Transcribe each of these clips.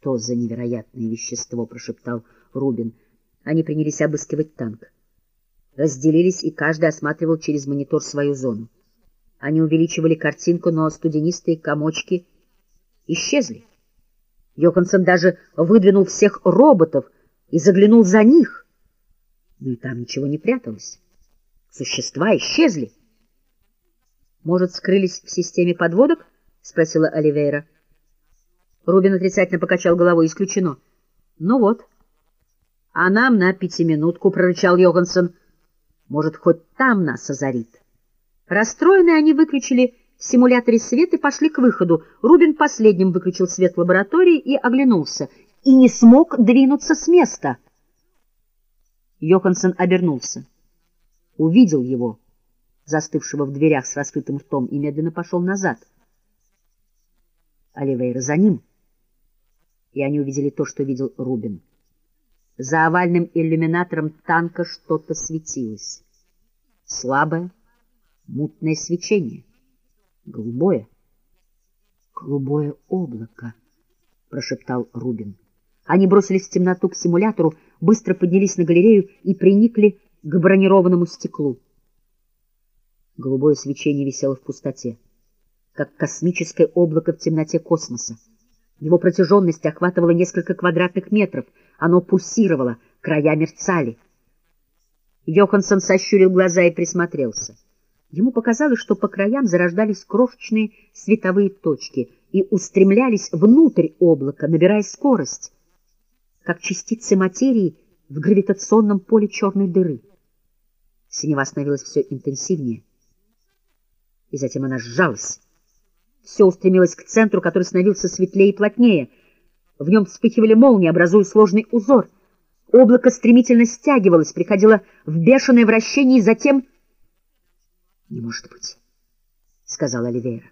Что за невероятное вещество, прошептал Рубин. Они принялись обыскивать танк. Разделились, и каждый осматривал через монитор свою зону. Они увеличивали картинку, но студенистые комочки исчезли. Йоханссон даже выдвинул всех роботов и заглянул за них. Но и там ничего не пряталось. Существа исчезли. Может, скрылись в системе подводок? — спросила Оливейра. Рубин отрицательно покачал головой. Исключено. Ну вот. А нам на пятиминутку, — прорычал Йоганссон. Может, хоть там нас озарит. Расстроенные они выключили в симуляторе свет и пошли к выходу. Рубин последним выключил свет в лаборатории и оглянулся. И не смог двинуться с места. Йоханссон обернулся. Увидел его, застывшего в дверях с раскрытым ртом, и медленно пошел назад. Оливейра за ним. И они увидели то, что видел Рубин. За овальным иллюминатором танка что-то светилось. Слабое, мутное свечение. Голубое. Голубое облако, прошептал Рубин. Они бросились в темноту к симулятору, быстро поднялись на галерею и приникли к бронированному стеклу. Голубое свечение висело в пустоте как космическое облако в темноте космоса. Его протяженность охватывала несколько квадратных метров, оно пульсировало, края мерцали. Йоханссон сощурил глаза и присмотрелся. Ему показалось, что по краям зарождались крошечные световые точки и устремлялись внутрь облака, набирая скорость, как частицы материи в гравитационном поле черной дыры. Синева становилась все интенсивнее, и затем она сжалась, все устремилось к центру, который становился светлее и плотнее. В нем вспыхивали молнии, образуя сложный узор. Облако стремительно стягивалось, приходило в бешеное вращение, и затем... — Не может быть, — сказал Оливейра.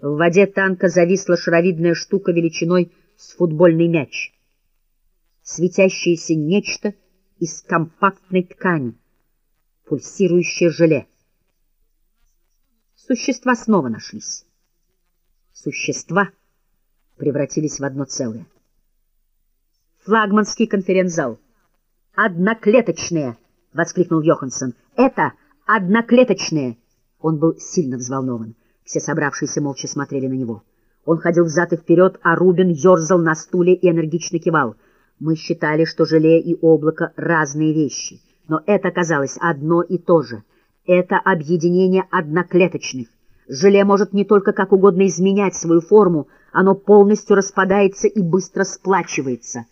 В воде танка зависла шаровидная штука величиной с футбольный мяч. Светящееся нечто из компактной ткани, пульсирующее желе. Существа снова нашлись существа превратились в одно целое. Флагманский конференц-зал. «Одноклеточные!» — воскликнул Йоханссон. «Это одноклеточные!» Он был сильно взволнован. Все собравшиеся молча смотрели на него. Он ходил взад и вперед, а Рубин ерзал на стуле и энергично кивал. Мы считали, что желе и облако — разные вещи. Но это оказалось одно и то же. Это объединение одноклеточных. Желе может не только как угодно изменять свою форму, оно полностью распадается и быстро сплачивается.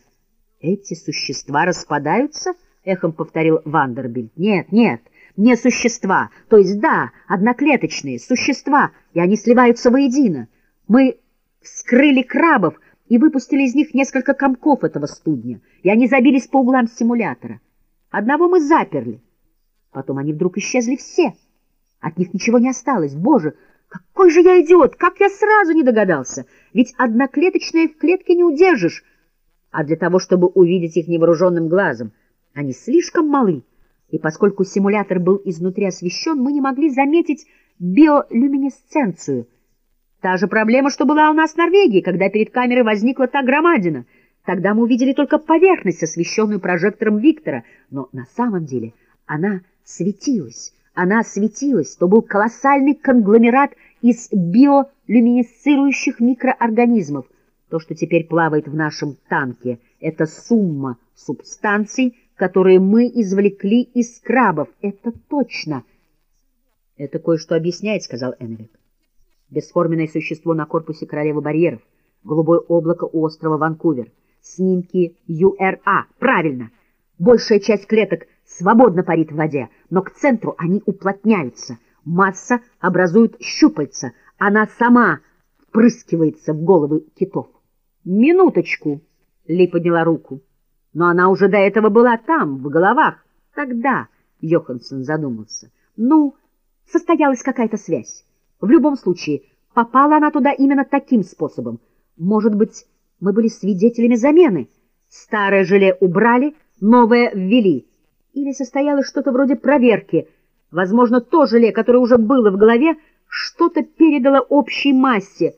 «Эти существа распадаются?» — эхом повторил Вандербильд. «Нет, нет, не существа, то есть, да, одноклеточные существа, и они сливаются воедино. Мы вскрыли крабов и выпустили из них несколько комков этого студня, и они забились по углам симулятора. Одного мы заперли. Потом они вдруг исчезли все». От них ничего не осталось. Боже, какой же я идиот! Как я сразу не догадался! Ведь одноклеточные в клетке не удержишь. А для того, чтобы увидеть их невооруженным глазом, они слишком малы. И поскольку симулятор был изнутри освещен, мы не могли заметить биолюминесценцию. Та же проблема, что была у нас в Норвегии, когда перед камерой возникла та громадина. Тогда мы увидели только поверхность, освещенную прожектором Виктора, но на самом деле она светилась она светилась, то был колоссальный конгломерат из биолюминесцирующих микроорганизмов. То, что теперь плавает в нашем танке, это сумма субстанций, которые мы извлекли из крабов. Это точно. Это кое-что объясняет, сказал Энрик. Бесформенное существо на корпусе королевы барьеров, голубое облако у острова Ванкувер, снимки ЮРА. Правильно. Большая часть клеток — свободно парит в воде, но к центру они уплотняются. Масса образует щупальца, она сама впрыскивается в головы китов. «Минуточку!» — Ли подняла руку. «Но она уже до этого была там, в головах. Тогда...» — Йоханссон задумался. «Ну, состоялась какая-то связь. В любом случае, попала она туда именно таким способом. Может быть, мы были свидетелями замены. Старое желе убрали, новое ввели» или состоялось что-то вроде проверки. Возможно, то желе, которое уже было в голове, что-то передало общей массе,